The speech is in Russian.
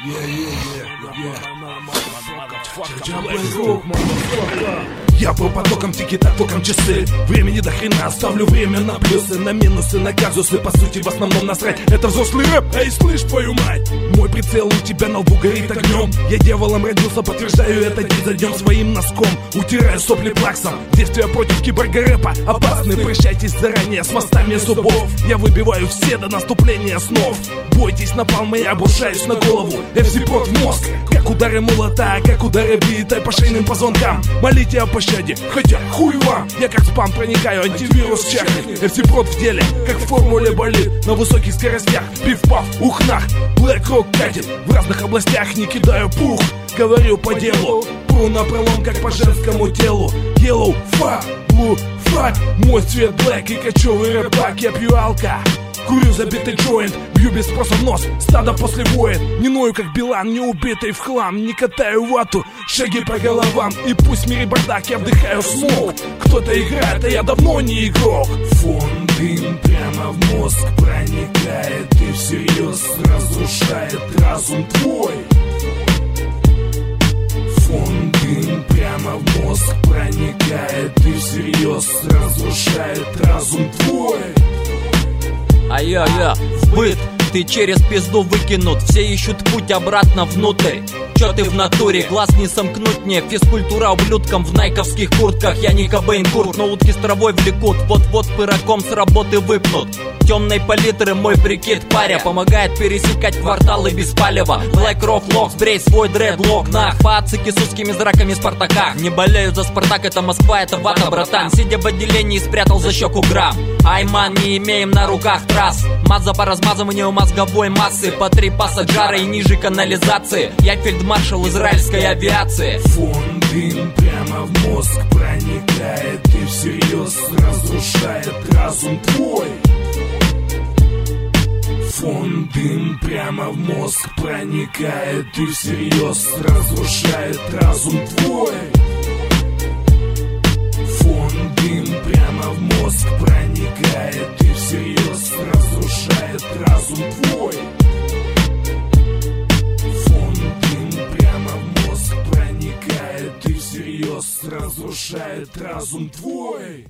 Yeah, yeah, yeah, yeah. yeah motherfucker, motherfucker. Я по потокам тики-так, током часы. Времени до хрена, оставлю время на плюсы На минусы, на казусы, по сути в основном насрать. Это взрослый рэп, эй, слышь, твою мать. Мой прицел у тебя на лбу горит огнем. Я дьяволом родился, подтверждаю это день за днем Своим носком, утираю сопли плаксом. Действия против киборга рэпа опасны. Прощайтесь заранее с мостами зубов. Я выбиваю все до наступления снов. Бойтесь напалма, я обрушаюсь на голову. FC Прот в мозг, как удары молота Как удары битой по шейным позвонкам Молите о пощаде, хотя хуй вам Я как спам проникаю, антивирус чахнет. FC Прот в деле, как в формуле болит. На высоких скоростях, пиф-паф, ухнах. Black Rock катит, в разных областях не кидаю пух. Говорю по делу, пру на пролом, как по женскому телу. Yellow, фа, blue, фак Мой цвет блэк и кочевый рэпак Я пью алка, Курю забитый джойнт, бью без спроса в нос. Стадо после воин, не ною как Билан Не убитый в хлам, не катаю вату Шаги по головам, и пусть в мире бардак Я вдыхаю смог, кто-то играет, а я давно не игрок. Фон дым прямо в мозг проникает И всерьез разрушает разум твой. Фон дым прямо в мозг проникает И всерьез разрушает разум твой Ай-яй-яй, в быт ты через пизду выкинут Все ищут путь обратно внутрь. Чё ты в натуре, глаз не сомкнуть мне Физкультура ублюдкам в найковских куртках Я не Кобейн Курт, но утки с травой влекут Вот-вот пыраком с работы выпнут Темной палитры мой прикид паря Помогает пересекать кварталы без палева. Black Rock Locks, брей свой дредлок Нах, пацики с узкими зраками Спартака Не болеют за Спартак, это Москва, это вата, братан. Сидя в отделении, спрятал за щеку грамм. Айман, не имеем на руках трасс. Маза по размазыванию мозговой массы. По три пассажара и ниже канализации. Я фельдмаршал израильской авиации. Фон дым прямо в мозг проникает И всерьез разрушает разум твой дым прямо в мозг проникает И всерьез разрушает разум твой Фон дым прямо в мозг проникает И всерьез разрушает разум твой Фон дым прямо в мозг проникает И всерьез разрушает разум твой.